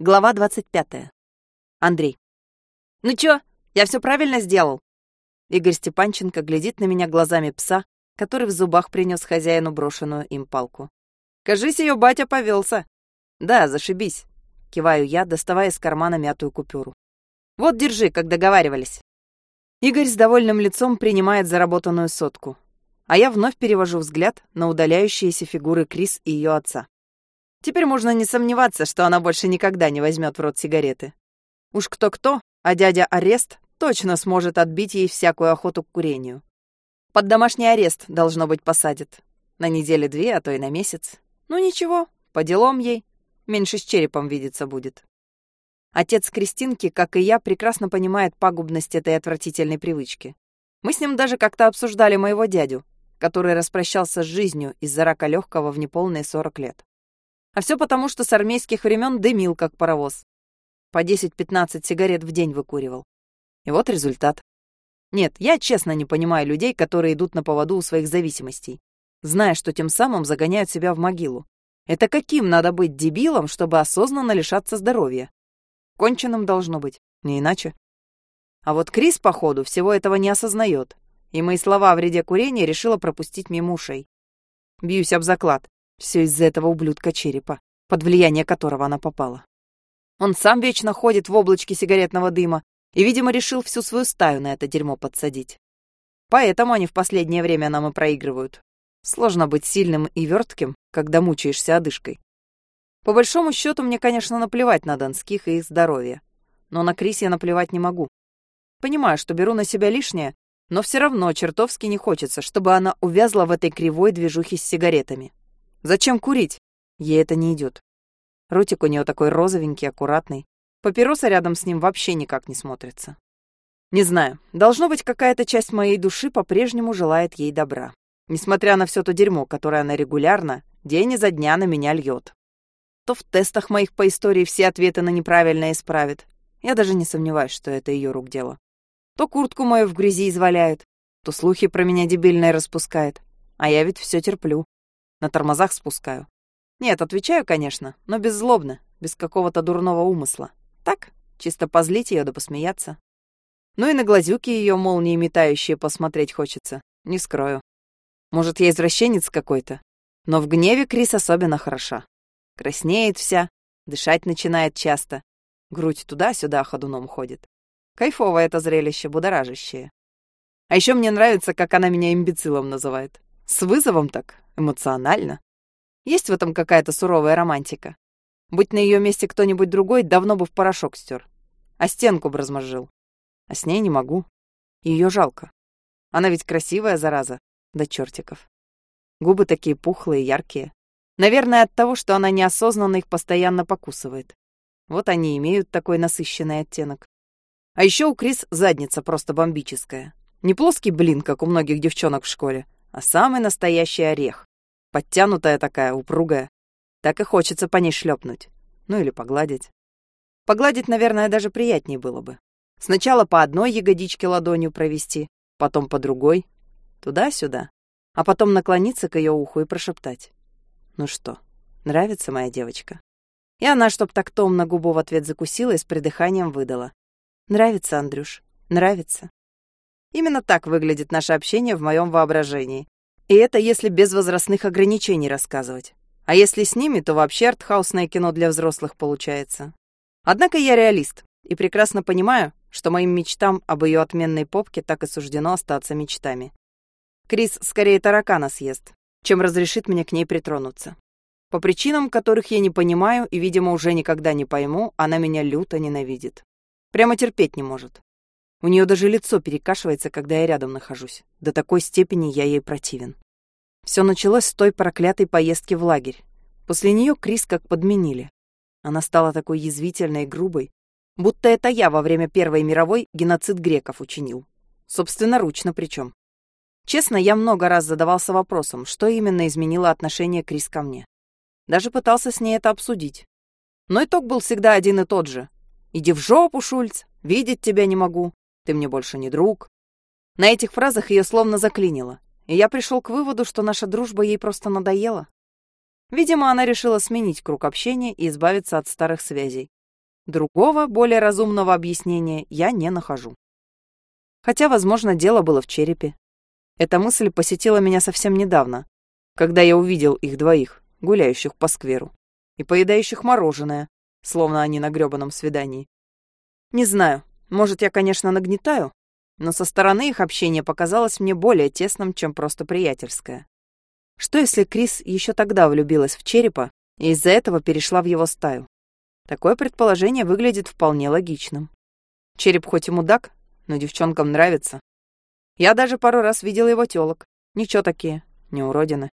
Глава 25. Андрей. «Ну чё, я все правильно сделал?» Игорь Степанченко глядит на меня глазами пса, который в зубах принес хозяину брошенную им палку. «Кажись, ее батя повелся. «Да, зашибись», — киваю я, доставая из кармана мятую купюру. «Вот, держи, как договаривались». Игорь с довольным лицом принимает заработанную сотку, а я вновь перевожу взгляд на удаляющиеся фигуры Крис и ее отца. Теперь можно не сомневаться, что она больше никогда не возьмет в рот сигареты. Уж кто-кто, а дядя Арест точно сможет отбить ей всякую охоту к курению. Под домашний арест, должно быть, посадит. На неделе две, а то и на месяц. Ну ничего, по делам ей. Меньше с черепом видеться будет. Отец Кристинки, как и я, прекрасно понимает пагубность этой отвратительной привычки. Мы с ним даже как-то обсуждали моего дядю, который распрощался с жизнью из-за рака легкого в неполные 40 лет. А все потому, что с армейских времен дымил, как паровоз. По 10-15 сигарет в день выкуривал. И вот результат. Нет, я честно не понимаю людей, которые идут на поводу у своих зависимостей, зная, что тем самым загоняют себя в могилу. Это каким надо быть дебилом, чтобы осознанно лишаться здоровья? Конченым должно быть, не иначе. А вот Крис, походу, всего этого не осознает, и мои слова о вреде курения решила пропустить мимо ушей. Бьюсь об заклад. Все из-за этого ублюдка черепа, под влияние которого она попала. Он сам вечно ходит в облачке сигаретного дыма и, видимо, решил всю свою стаю на это дерьмо подсадить. Поэтому они в последнее время нам и проигрывают. Сложно быть сильным и вертким, когда мучаешься одышкой. По большому счету, мне, конечно, наплевать на донских и их здоровье. Но на Крис я наплевать не могу. Понимаю, что беру на себя лишнее, но все равно чертовски не хочется, чтобы она увязла в этой кривой движухе с сигаретами. Зачем курить? Ей это не идет. Ротик у нее такой розовенький, аккуратный. Папироса рядом с ним вообще никак не смотрится. Не знаю, должно быть, какая-то часть моей души по-прежнему желает ей добра. Несмотря на все то дерьмо, которое она регулярно, день изо дня на меня льет. То в тестах моих по истории все ответы на неправильное исправит. Я даже не сомневаюсь, что это ее рук дело. То куртку мою в грязи изваляет, то слухи про меня дебильные распускает. А я ведь все терплю. На тормозах спускаю. Нет, отвечаю, конечно, но беззлобно, без какого-то дурного умысла. Так, чисто позлить ее да посмеяться. Ну и на глазюки ее молнии метающие посмотреть хочется, не скрою. Может, я извращенец какой-то? Но в гневе Крис особенно хороша. Краснеет вся, дышать начинает часто. Грудь туда-сюда ходуном ходит. Кайфовое это зрелище, будоражащее. А еще мне нравится, как она меня имбецилом называет. С вызовом так, эмоционально. Есть в этом какая-то суровая романтика. Будь на ее месте кто-нибудь другой, давно бы в порошок стер. А стенку бы размозжил. А с ней не могу. Ее жалко. Она ведь красивая, зараза, до чертиков. Губы такие пухлые, яркие. Наверное, от того, что она неосознанно их постоянно покусывает. Вот они имеют такой насыщенный оттенок. А еще у Крис задница просто бомбическая. Не плоский блин, как у многих девчонок в школе, а самый настоящий орех. Подтянутая такая, упругая. Так и хочется по ней шлепнуть. Ну или погладить. Погладить, наверное, даже приятнее было бы. Сначала по одной ягодичке ладонью провести, потом по другой, туда-сюда, а потом наклониться к ее уху и прошептать. «Ну что, нравится моя девочка?» И она, чтоб так томно губу в ответ закусила и с придыханием выдала. «Нравится, Андрюш, нравится». Именно так выглядит наше общение в моем воображении. И это если без возрастных ограничений рассказывать. А если с ними, то вообще артхаусное кино для взрослых получается. Однако я реалист и прекрасно понимаю, что моим мечтам об ее отменной попке так и суждено остаться мечтами. Крис скорее таракана съест, чем разрешит мне к ней притронуться. По причинам, которых я не понимаю и, видимо, уже никогда не пойму, она меня люто ненавидит. Прямо терпеть не может. У нее даже лицо перекашивается, когда я рядом нахожусь. До такой степени я ей противен. Все началось с той проклятой поездки в лагерь. После нее Крис как подменили. Она стала такой язвительной и грубой, будто это я во время Первой мировой геноцид греков учинил. Собственноручно причем. Честно, я много раз задавался вопросом, что именно изменило отношение Крис ко мне. Даже пытался с ней это обсудить. Но итог был всегда один и тот же. «Иди в жопу, Шульц, видеть тебя не могу, ты мне больше не друг. На этих фразах ее словно заклинило, и я пришел к выводу, что наша дружба ей просто надоела. Видимо, она решила сменить круг общения и избавиться от старых связей. Другого, более разумного объяснения я не нахожу. Хотя, возможно, дело было в черепе. Эта мысль посетила меня совсем недавно, когда я увидел их двоих, гуляющих по скверу, и поедающих мороженое, словно они на грёбаном свидании. Не знаю, может, я, конечно, нагнетаю, но со стороны их общение показалось мне более тесным, чем просто приятельское. Что если Крис еще тогда влюбилась в черепа и из-за этого перешла в его стаю? Такое предположение выглядит вполне логичным. Череп хоть и мудак, но девчонкам нравится. Я даже пару раз видела его тёлок. Ничего такие, не уродины.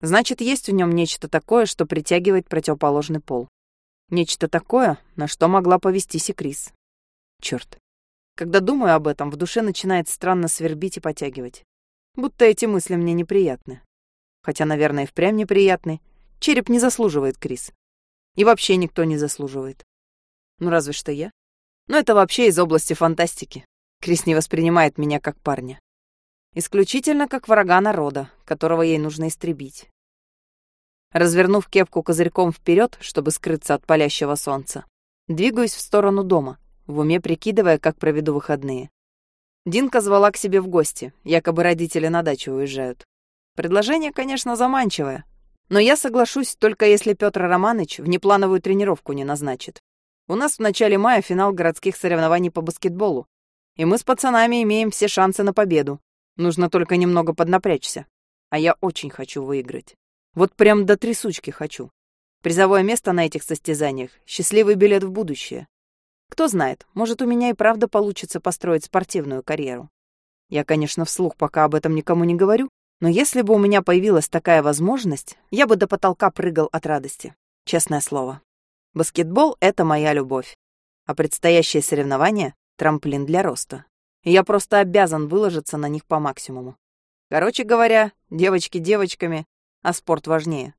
Значит, есть в нем нечто такое, что притягивает противоположный пол. Нечто такое, на что могла повестись и Крис. Чёрт. Когда думаю об этом, в душе начинает странно свербить и потягивать. Будто эти мысли мне неприятны. Хотя, наверное, и впрямь неприятны. Череп не заслуживает Крис. И вообще никто не заслуживает. Ну, разве что я. Но это вообще из области фантастики. Крис не воспринимает меня как парня. Исключительно как врага народа, которого ей нужно истребить. Развернув кепку козырьком вперед, чтобы скрыться от палящего солнца, двигаюсь в сторону дома, в уме прикидывая, как проведу выходные. Динка звала к себе в гости, якобы родители на дачу уезжают. Предложение, конечно, заманчивое, но я соглашусь только если Петр Романович внеплановую тренировку не назначит. У нас в начале мая финал городских соревнований по баскетболу, и мы с пацанами имеем все шансы на победу. Нужно только немного поднапрячься. А я очень хочу выиграть. Вот прям до трясучки хочу. Призовое место на этих состязаниях — счастливый билет в будущее. Кто знает, может, у меня и правда получится построить спортивную карьеру. Я, конечно, вслух пока об этом никому не говорю, но если бы у меня появилась такая возможность, я бы до потолка прыгал от радости. Честное слово. Баскетбол — это моя любовь. А предстоящие соревнования — трамплин для роста. И я просто обязан выложиться на них по максимуму. Короче говоря, девочки девочками, а спорт важнее.